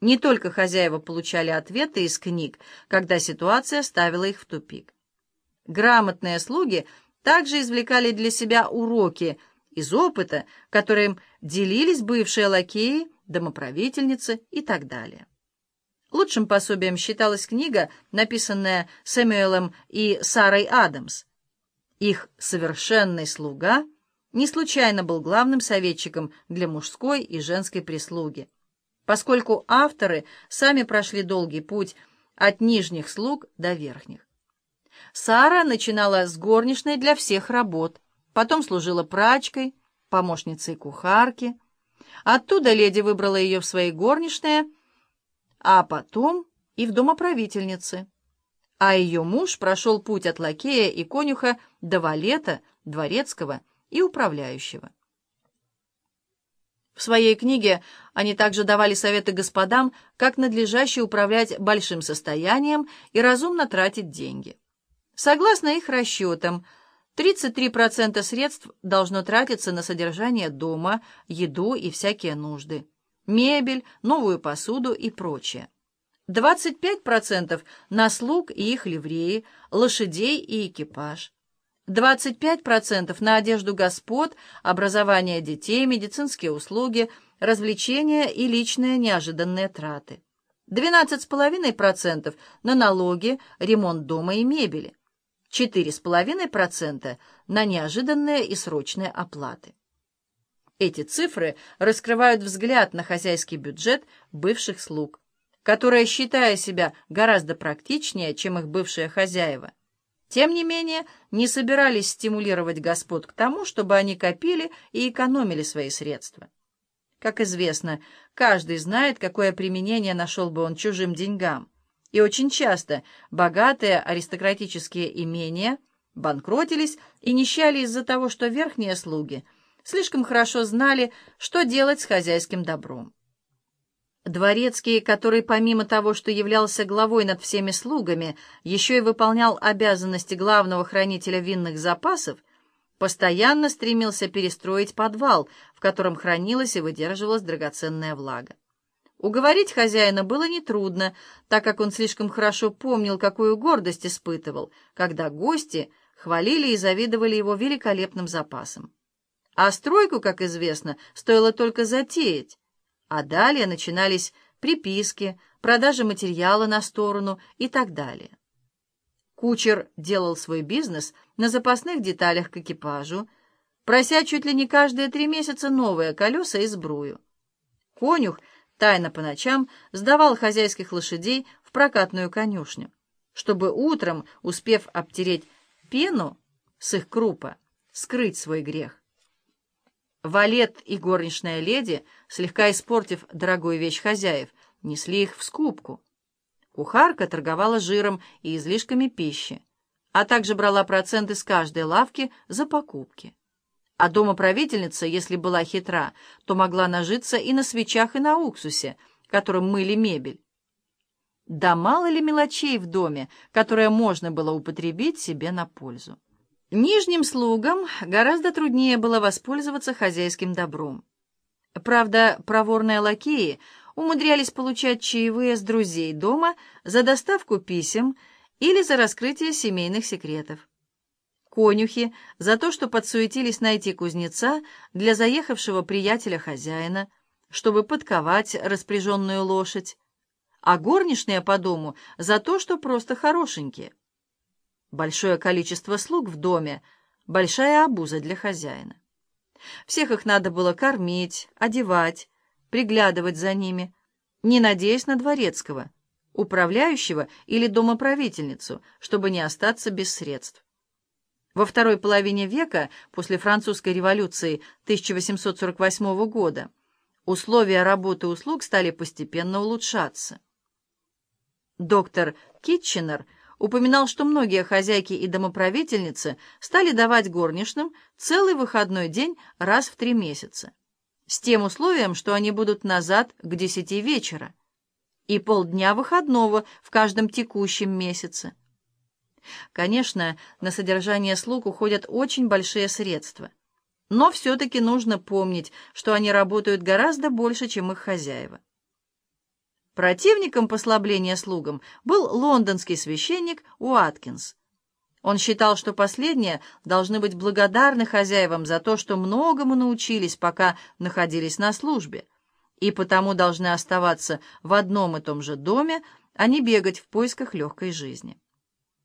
Не только хозяева получали ответы из книг, когда ситуация ставила их в тупик. Грамотные слуги также извлекали для себя уроки из опыта, которым делились бывшие лакеи, домоправительницы и так далее. Лучшим пособием считалась книга, написанная Сэмюэлем и Сарой Адамс. Их совершенный слуга не случайно был главным советчиком для мужской и женской прислуги, поскольку авторы сами прошли долгий путь от нижних слуг до верхних. Сара начинала с горничной для всех работ, потом служила прачкой, помощницей кухарки. Оттуда леди выбрала ее в свои горничные, а потом и в домоправительницы. А ее муж прошел путь от лакея и конюха до валета, дворецкого и управляющего. В своей книге они также давали советы господам, как надлежаще управлять большим состоянием и разумно тратить деньги. Согласно их расчетам, 33% средств должно тратиться на содержание дома, еду и всякие нужды, мебель, новую посуду и прочее. 25% на слуг и их ливреи, лошадей и экипаж. 25% на одежду господ, образование детей, медицинские услуги, развлечения и личные неожиданные траты. 12,5% на налоги, ремонт дома и мебели. 4,5% на неожиданные и срочные оплаты. Эти цифры раскрывают взгляд на хозяйский бюджет бывших слуг, которые, считая себя гораздо практичнее, чем их бывшие хозяева, тем не менее не собирались стимулировать господ к тому, чтобы они копили и экономили свои средства. Как известно, каждый знает, какое применение нашел бы он чужим деньгам – и очень часто богатые аристократические имения банкротились и нищали из-за того, что верхние слуги слишком хорошо знали, что делать с хозяйским добром. Дворецкий, который помимо того, что являлся главой над всеми слугами, еще и выполнял обязанности главного хранителя винных запасов, постоянно стремился перестроить подвал, в котором хранилась и выдерживалась драгоценная влага. Уговорить хозяина было нетрудно, так как он слишком хорошо помнил, какую гордость испытывал, когда гости хвалили и завидовали его великолепным запасом. А стройку, как известно, стоило только затеять, а далее начинались приписки, продажа материала на сторону и так далее. Кучер делал свой бизнес на запасных деталях к экипажу, прося чуть ли не каждые три месяца новые колеса и сбрую. Конюх — тайно по ночам сдавал хозяйских лошадей в прокатную конюшню, чтобы утром, успев обтереть пену с их крупа, скрыть свой грех. Валет и горничная леди, слегка испортив дорогую вещь хозяев, несли их в скупку. Кухарка торговала жиром и излишками пищи, а также брала проценты с каждой лавки за покупки. А домоправительница, если была хитра, то могла нажиться и на свечах, и на уксусе, которым мыли мебель. Да мало ли мелочей в доме, которые можно было употребить себе на пользу. Нижним слугам гораздо труднее было воспользоваться хозяйским добром. Правда, проворные лакеи умудрялись получать чаевые с друзей дома за доставку писем или за раскрытие семейных секретов конюхи за то, что подсуетились найти кузнеца для заехавшего приятеля хозяина, чтобы подковать распряженную лошадь, а горничные по дому за то, что просто хорошенькие. Большое количество слуг в доме — большая обуза для хозяина. Всех их надо было кормить, одевать, приглядывать за ними, не надеясь на дворецкого, управляющего или домоправительницу, чтобы не остаться без средств. Во второй половине века, после французской революции 1848 года, условия работы услуг стали постепенно улучшаться. Доктор Китченер упоминал, что многие хозяйки и домоправительницы стали давать горничным целый выходной день раз в три месяца, с тем условием, что они будут назад к десяти вечера, и полдня выходного в каждом текущем месяце. Конечно, на содержание слуг уходят очень большие средства. Но все-таки нужно помнить, что они работают гораздо больше, чем их хозяева. Противником послабления слугам был лондонский священник Уаткинс. Он считал, что последние должны быть благодарны хозяевам за то, что многому научились, пока находились на службе, и потому должны оставаться в одном и том же доме, а не бегать в поисках легкой жизни.